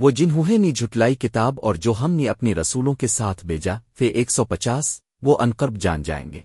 وہ جنہوں نے جھٹلائی کتاب اور جو ہم نے اپنی رسولوں کے ساتھ بھیجا فے ایک سو پچاس، وہ انقرب جان جائیں گے۔